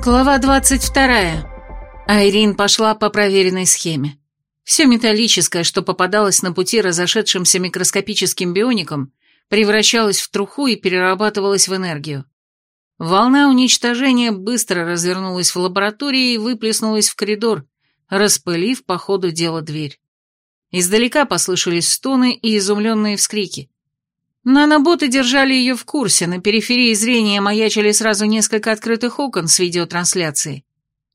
Глава 22. Айрин пошла по проверенной схеме. Все металлическое, что попадалось на пути разошедшимся микроскопическим бионикам, превращалось в труху и перерабатывалось в энергию. Волна уничтожения быстро развернулась в лаборатории и выплеснулась в коридор, распылив по ходу дела дверь. Издалека послышались стоны и изумленные вскрики. Наноботы держали ее в курсе, на периферии зрения маячили сразу несколько открытых окон с видеотрансляцией.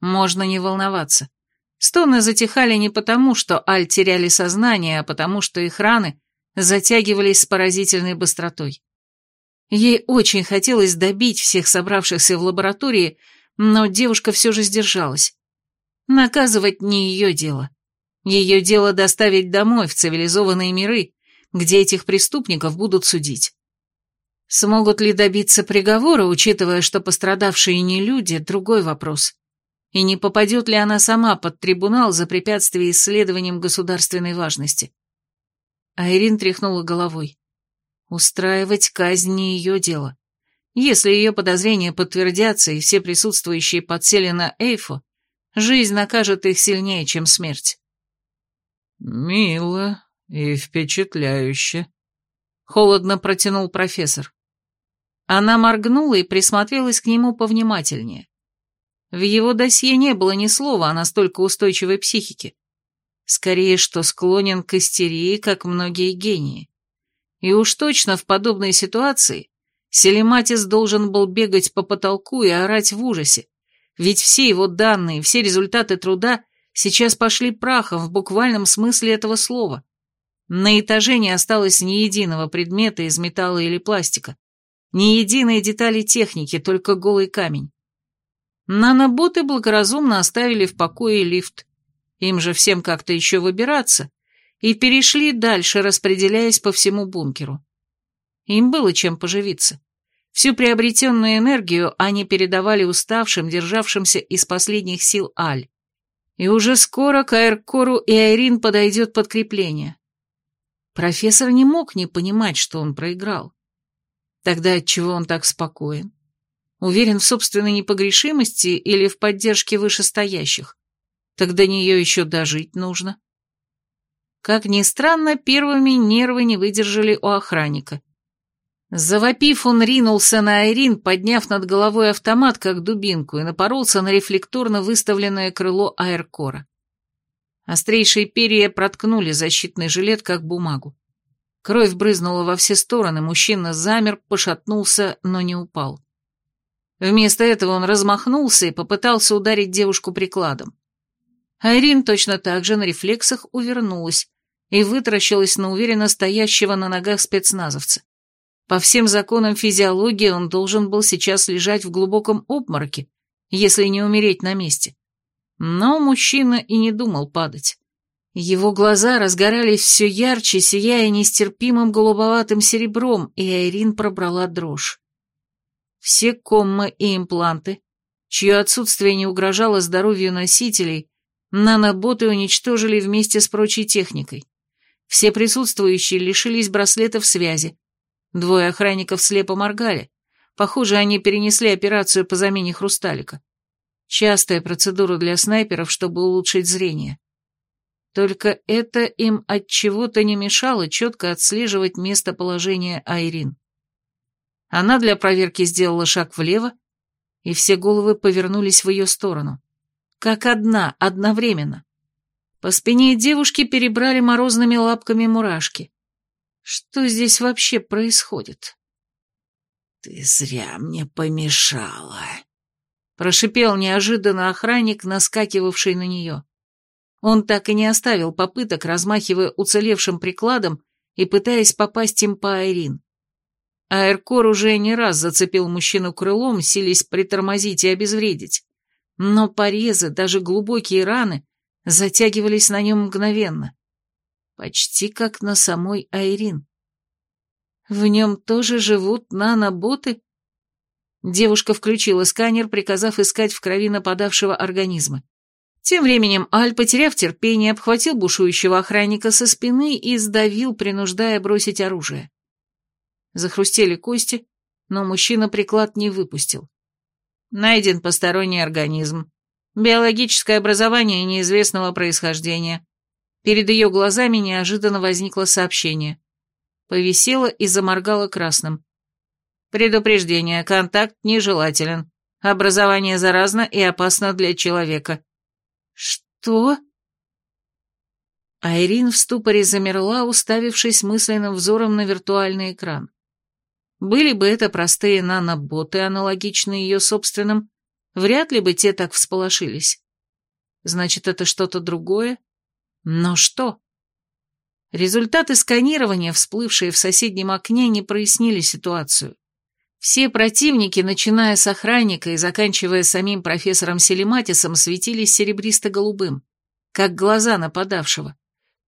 Можно не волноваться. Стоны затихали не потому, что Аль теряли сознание, а потому, что их раны затягивались с поразительной быстротой. Ей очень хотелось добить всех собравшихся в лаборатории, но девушка все же сдержалась. Наказывать не ее дело. Ее дело доставить домой, в цивилизованные миры, где этих преступников будут судить. Смогут ли добиться приговора, учитывая, что пострадавшие не люди, другой вопрос. И не попадет ли она сама под трибунал за препятствие исследованиям государственной важности? Айрин тряхнула головой. Устраивать казнь не ее дело. Если ее подозрения подтвердятся и все присутствующие подсели на Эйфу, жизнь накажет их сильнее, чем смерть. «Мило», «И впечатляюще», — холодно протянул профессор. Она моргнула и присмотрелась к нему повнимательнее. В его досье не было ни слова о настолько устойчивой психике. Скорее, что склонен к истерии, как многие гении. И уж точно в подобной ситуации Селематис должен был бегать по потолку и орать в ужасе, ведь все его данные, все результаты труда сейчас пошли прахом в буквальном смысле этого слова. На этаже не осталось ни единого предмета из металла или пластика, ни единой детали техники, только голый камень. Наноботы благоразумно оставили в покое лифт, им же всем как-то еще выбираться, и перешли дальше, распределяясь по всему бункеру. Им было чем поживиться. Всю приобретенную энергию они передавали уставшим, державшимся из последних сил Аль. И уже скоро к Аэркору и Айрин подойдет подкрепление. Профессор не мог не понимать, что он проиграл. Тогда отчего он так спокоен? Уверен в собственной непогрешимости или в поддержке вышестоящих? Тогда нее еще дожить нужно. Как ни странно, первыми нервы не выдержали у охранника. Завопив, он ринулся на Айрин, подняв над головой автомат, как дубинку, и напоролся на рефлекторно выставленное крыло аэркора. Острейшие перья проткнули защитный жилет, как бумагу. Кровь брызнула во все стороны, мужчина замер, пошатнулся, но не упал. Вместо этого он размахнулся и попытался ударить девушку прикладом. Айрин точно так же на рефлексах увернулась и вытаращилась на уверенно стоящего на ногах спецназовца. По всем законам физиологии он должен был сейчас лежать в глубоком обмороке, если не умереть на месте. Но мужчина и не думал падать. Его глаза разгорались все ярче, сияя нестерпимым голубоватым серебром, и Айрин пробрала дрожь. Все коммы и импланты, чье отсутствие не угрожало здоровью носителей, наноботы уничтожили вместе с прочей техникой. Все присутствующие лишились браслетов связи. Двое охранников слепо моргали. Похоже, они перенесли операцию по замене хрусталика. Частая процедура для снайперов, чтобы улучшить зрение. Только это им от чего-то не мешало четко отслеживать местоположение Айрин. Она для проверки сделала шаг влево, и все головы повернулись в ее сторону. Как одна, одновременно. По спине девушки перебрали морозными лапками мурашки. Что здесь вообще происходит? «Ты зря мне помешала», Прошипел неожиданно охранник, наскакивавший на нее. Он так и не оставил попыток, размахивая уцелевшим прикладом и пытаясь попасть им по Айрин. Аэркор уже не раз зацепил мужчину крылом, сились притормозить и обезвредить. Но порезы, даже глубокие раны, затягивались на нем мгновенно. Почти как на самой Айрин. В нем тоже живут наноботы? Девушка включила сканер, приказав искать в крови нападавшего организма. Тем временем Аль, потеряв терпение, обхватил бушующего охранника со спины и сдавил, принуждая бросить оружие. Захрустели кости, но мужчина приклад не выпустил. Найден посторонний организм. Биологическое образование неизвестного происхождения. Перед ее глазами неожиданно возникло сообщение. Повисело и заморгало красным. Предупреждение, контакт нежелателен. Образование заразно и опасно для человека. Что? Айрин в ступоре замерла, уставившись мысленным взором на виртуальный экран. Были бы это простые наноботы, аналогичные ее собственным, вряд ли бы те так всполошились. Значит, это что-то другое? Но что? Результаты сканирования, всплывшие в соседнем окне, не прояснили ситуацию. Все противники, начиная с охранника и заканчивая самим профессором Селематисом, светились серебристо-голубым, как глаза нападавшего,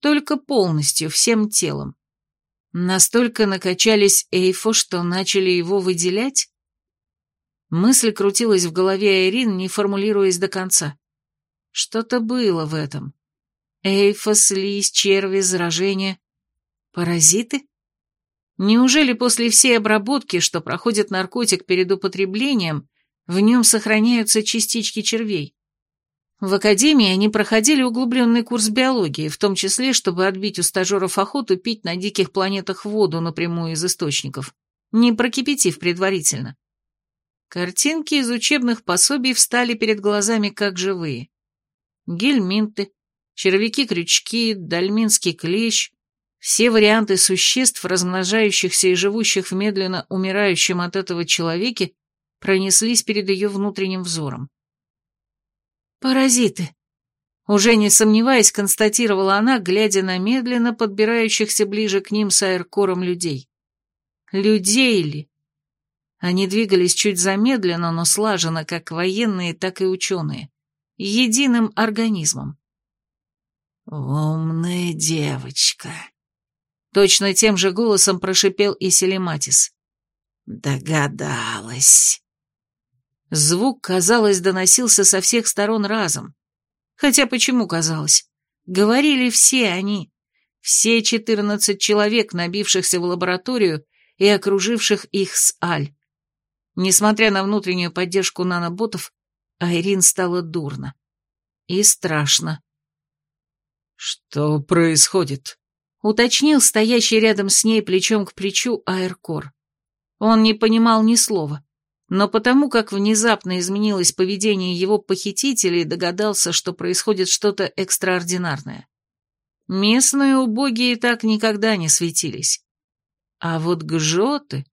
только полностью, всем телом. Настолько накачались Эйфо, что начали его выделять? Мысль крутилась в голове Айрин, не формулируясь до конца. Что-то было в этом. Эйфо, слизь, черви, заражение. Паразиты? Неужели после всей обработки, что проходит наркотик перед употреблением, в нем сохраняются частички червей? В академии они проходили углубленный курс биологии, в том числе, чтобы отбить у стажеров охоту пить на диких планетах воду напрямую из источников, не прокипятив предварительно. Картинки из учебных пособий встали перед глазами как живые. Гельминты, червяки-крючки, дальминский клещ, все варианты существ, размножающихся и живущих в медленно умирающем от этого человеке, пронеслись перед ее внутренним взором. «Паразиты!» Уже не сомневаясь, констатировала она, глядя на медленно подбирающихся ближе к ним с аэркором людей. Людей ли? Они двигались чуть замедленно, но слаженно, как военные, так и ученые. Единым организмом. «Умная девочка», Точно тем же голосом прошипел и Селематис. «Догадалась». Звук, казалось, доносился со всех сторон разом. Хотя почему казалось? Говорили все они. Все четырнадцать человек, набившихся в лабораторию и окруживших их с Аль. Несмотря на внутреннюю поддержку наноботов, Айрин стало дурно. И страшно. «Что происходит?» Уточнил стоящий рядом с ней плечом к плечу Аэркор. Он не понимал ни слова, но потому как внезапно изменилось поведение его похитителей, догадался, что происходит что-то экстраординарное. Местные убогие так никогда не светились. А вот гжоты...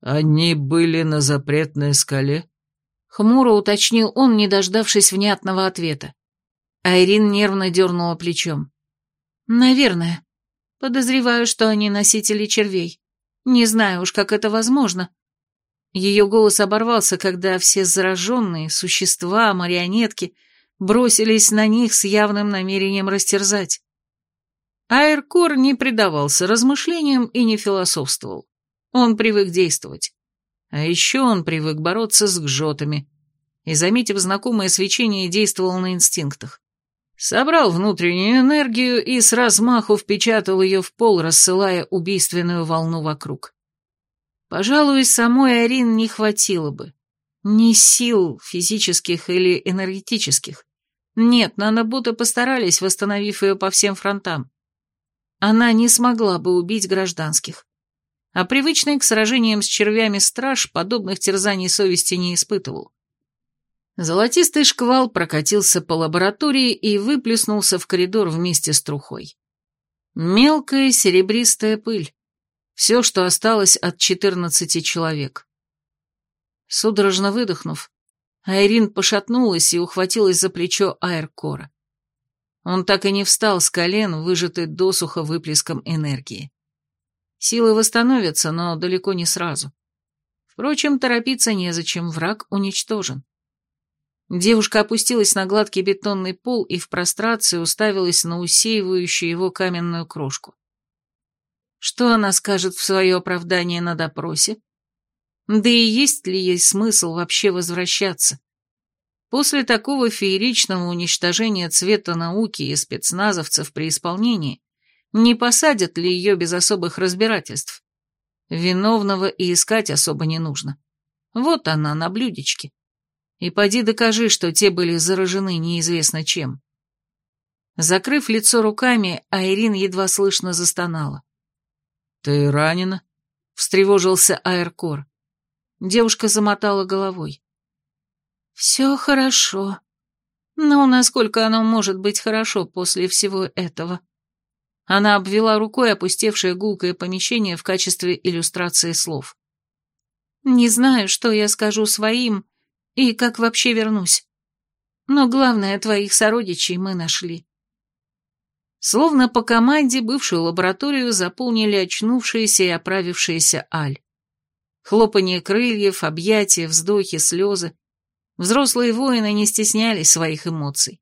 «Они были на запретной скале?» Хмуро уточнил он, не дождавшись внятного ответа. Айрин нервно дернула плечом. «Наверное. Подозреваю, что они носители червей. Не знаю уж, как это возможно». Ее голос оборвался, когда все зараженные, существа, марионетки, бросились на них с явным намерением растерзать. Айркор не предавался размышлениям и не философствовал. Он привык действовать. А еще он привык бороться с гжотами. И, заметив знакомое свечение, действовал на инстинктах. Собрал внутреннюю энергию и с размаху впечатал ее в пол, рассылая убийственную волну вокруг. Пожалуй, самой Арин не хватило бы. Ни сил физических или энергетических. Нет, наноботы постарались, восстановив ее по всем фронтам. Она не смогла бы убить гражданских. А привычный к сражениям с червями страж подобных терзаний совести не испытывал. Золотистый шквал прокатился по лаборатории и выплеснулся в коридор вместе с трухой. Мелкая серебристая пыль. Все, что осталось от четырнадцати человек. Судорожно выдохнув, Айрин пошатнулась и ухватилась за плечо Айркора. Он так и не встал с колен, выжатый досуха выплеском энергии. Силы восстановятся, но далеко не сразу. Впрочем, торопиться незачем, враг уничтожен. Девушка опустилась на гладкий бетонный пол и в прострации уставилась на усеивающую его каменную крошку. Что она скажет в свое оправдание на допросе? Да и есть ли ей смысл вообще возвращаться? После такого фееричного уничтожения цвета науки и спецназовцев при исполнении не посадят ли ее без особых разбирательств? Виновного и искать особо не нужно. Вот она на блюдечке. И поди докажи, что те были заражены неизвестно чем. Закрыв лицо руками, Айрин едва слышно застонала. «Ты ранена?» — встревожился Аэркор. Девушка замотала головой. «Все хорошо. Но насколько оно может быть хорошо после всего этого?» Она обвела рукой опустевшее гулкое помещение в качестве иллюстрации слов. «Не знаю, что я скажу своим и как вообще вернусь. Но главное, твоих сородичей мы нашли. Словно по команде бывшую лабораторию заполнили очнувшиеся и оправившиеся Аль. Хлопанье крыльев, объятия, вздохи, слезы. Взрослые воины не стеснялись своих эмоций.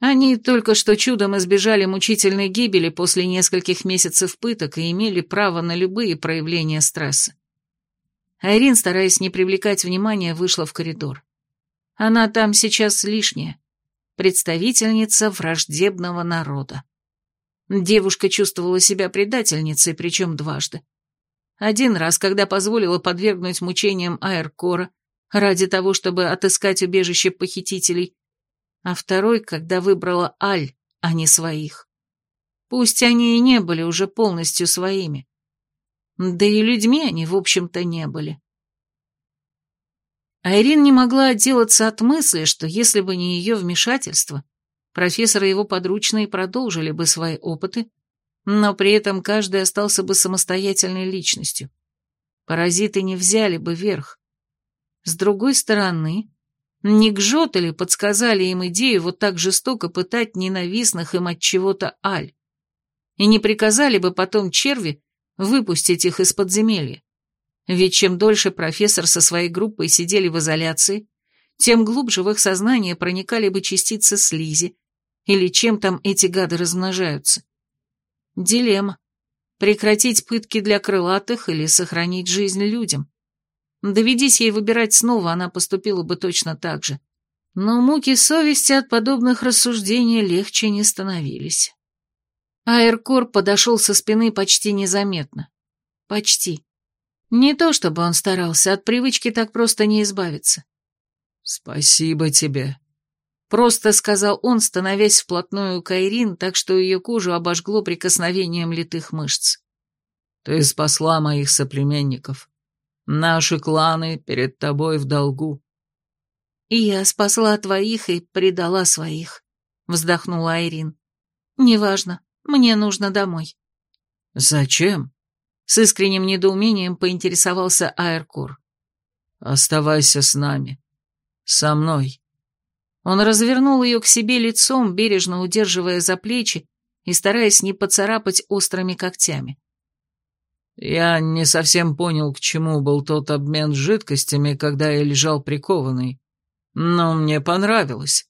Они только что чудом избежали мучительной гибели после нескольких месяцев пыток и имели право на любые проявления стресса. Айрин, стараясь не привлекать внимания, вышла в коридор. Она там сейчас лишняя, представительница враждебного народа. Девушка чувствовала себя предательницей, причем дважды. Один раз, когда позволила подвергнуть мучениям Аэркора ради того, чтобы отыскать убежище похитителей, а второй, когда выбрала Аль, а не своих. Пусть они и не были уже полностью своими. Да и людьми они, в общем-то, не были. Айрин не могла отделаться от мысли, что если бы не ее вмешательство, профессор и его подручные продолжили бы свои опыты, но при этом каждый остался бы самостоятельной личностью. Паразиты не взяли бы верх. С другой стороны, не гжоты ли подсказали им идею вот так жестоко пытать ненавистных им от чего-то аль? И не приказали бы потом черви выпустить их из подземелья? Ведь чем дольше профессор со своей группой сидели в изоляции, тем глубже в их сознание проникали бы частицы слизи, или чем там эти гады размножаются. Дилемма. Прекратить пытки для крылатых или сохранить жизнь людям. Доведись ей выбирать снова, она поступила бы точно так же. Но муки совести от подобных рассуждений легче не становились. Аэркор подошел со спины почти незаметно. Почти. Не то чтобы он старался, от привычки так просто не избавиться. «Спасибо тебе», Просто сказал он, становясь вплотную к Айрин, так что ее кожу обожгло прикосновением литых мышц. «Ты спасла моих соплеменников. Наши кланы перед тобой в долгу». «И я спасла твоих и предала своих», — вздохнула Айрин. «Неважно, мне нужно домой». «Зачем?» — с искренним недоумением поинтересовался Аэркур. «Оставайся с нами. Со мной». Он развернул ее к себе лицом, бережно удерживая за плечи и стараясь не поцарапать острыми когтями. «Я не совсем понял, к чему был тот обмен жидкостями, когда я лежал прикованный, но мне понравилось».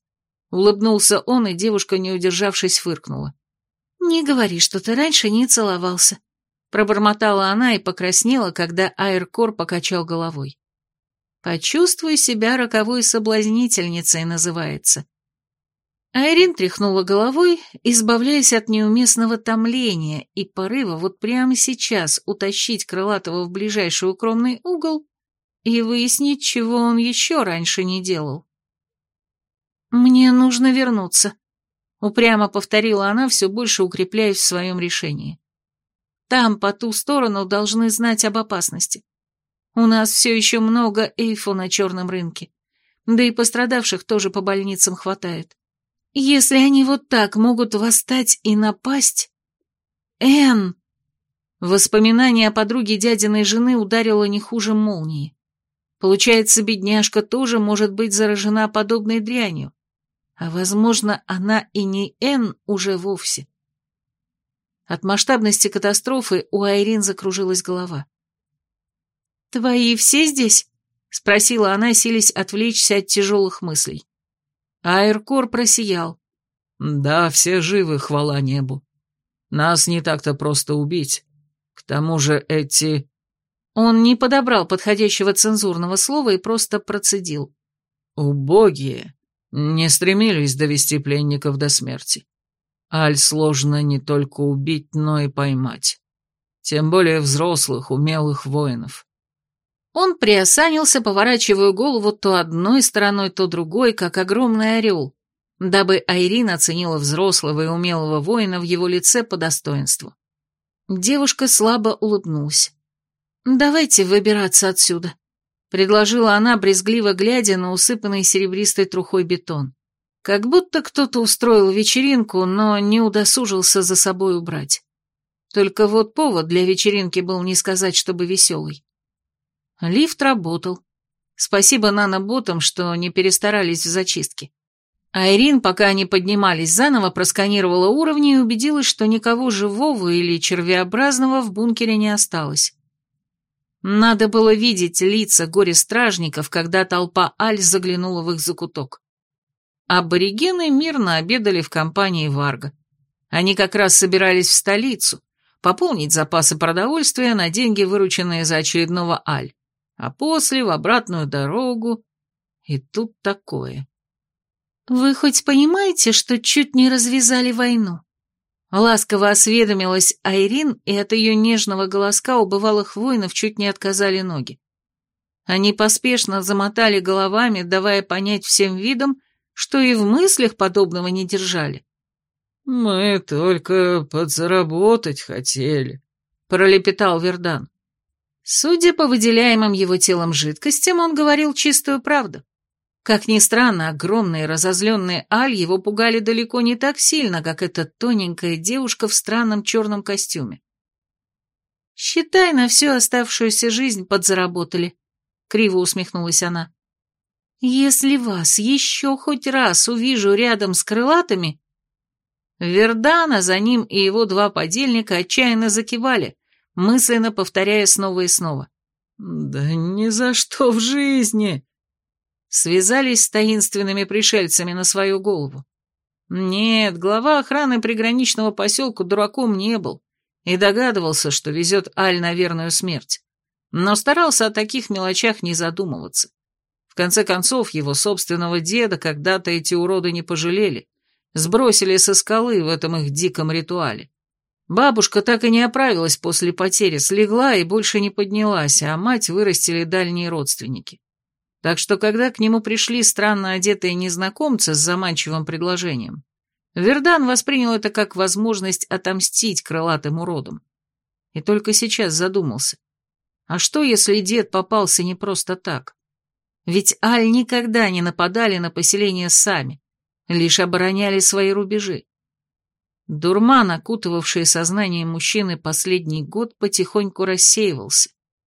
Улыбнулся он, и девушка, не удержавшись, фыркнула. «Не говори, что ты раньше не целовался», — пробормотала она и покраснела, когда Айркор покачал головой. «Почувствуй себя роковой соблазнительницей» называется. Айрин тряхнула головой, избавляясь от неуместного томления и порыва вот прямо сейчас утащить Крылатого в ближайший укромный угол и выяснить, чего он еще раньше не делал. «Мне нужно вернуться», — упрямо повторила она, все больше укрепляясь в своем решении. «Там, по ту сторону, должны знать об опасности. У нас все еще много эйфу на черном рынке. Да и пострадавших тоже по больницам хватает. Если они вот так могут восстать и напасть... Эн! Воспоминание о подруге дядиной жены ударило не хуже молнии. Получается, бедняжка тоже может быть заражена подобной дрянью. А, возможно, она и не Эн уже вовсе. От масштабности катастрофы у Айрин закружилась голова. «Твои все здесь?» — спросила она, силясь отвлечься от тяжелых мыслей. Аэркор просиял. «Да, все живы, хвала небу. Нас не так-то просто убить. К тому же эти...» Он не подобрал подходящего цензурного слова и просто процедил. «Убогие не стремились довести пленников до смерти. Аль сложно не только убить, но и поймать. Тем более взрослых, умелых воинов. Он приосанился, поворачивая голову то одной стороной, то другой, как огромный орел, дабы Айрин оценила взрослого и умелого воина в его лице по достоинству. Девушка слабо улыбнулась. «Давайте выбираться отсюда», — предложила она, брезгливо глядя на усыпанный серебристой трухой бетон. Как будто кто-то устроил вечеринку, но не удосужился за собой убрать. Только вот повод для вечеринки был не сказать, чтобы веселый. Лифт работал. Спасибо наноботам, что не перестарались в зачистке. Айрин, пока они поднимались, заново просканировала уровни и убедилась, что никого живого или червеобразного в бункере не осталось. Надо было видеть лица горе-стражников, когда толпа Аль заглянула в их закуток. Аборигены мирно обедали в компании Варга. Они как раз собирались в столицу, пополнить запасы продовольствия на деньги, вырученные за очередного Аль, а после в обратную дорогу. И тут такое. «Вы хоть понимаете, что чуть не развязали войну?» Ласково осведомилась Айрин, и от ее нежного голоска у бывалых воинов чуть не отказали ноги. Они поспешно замотали головами, давая понять всем видом, что и в мыслях подобного не держали. «Мы только подзаработать хотели», — пролепетал Вердан. Судя по выделяемым его телом жидкостям, он говорил чистую правду. Как ни странно, огромные разозленные Аль его пугали далеко не так сильно, как эта тоненькая девушка в странном черном костюме. «Считай, на всю оставшуюся жизнь подзаработали», — криво усмехнулась она. «Если вас еще хоть раз увижу рядом с крылатыми...» Вердана за ним и его два подельника отчаянно закивали, мысленно повторяя снова и снова. «Да ни за что в жизни!» связались с таинственными пришельцами на свою голову. Нет, глава охраны приграничного поселка дураком не был и догадывался, что везет Аль на верную смерть, но старался о таких мелочах не задумываться. Конце концов, его собственного деда когда-то эти уроды не пожалели, сбросили со скалы в этом их диком ритуале. Бабушка так и не оправилась после потери, слегла и больше не поднялась, а мать вырастили дальние родственники. Так что, когда к нему пришли странно одетые незнакомцы с заманчивым предложением, Вердан воспринял это как возможность отомстить крылатым уродам. И только сейчас задумался. А что, если дед попался не просто так? Ведь Аль никогда не нападали на поселение сами, лишь обороняли свои рубежи. Дурман, окутывавший сознание мужчины последний год, потихоньку рассеивался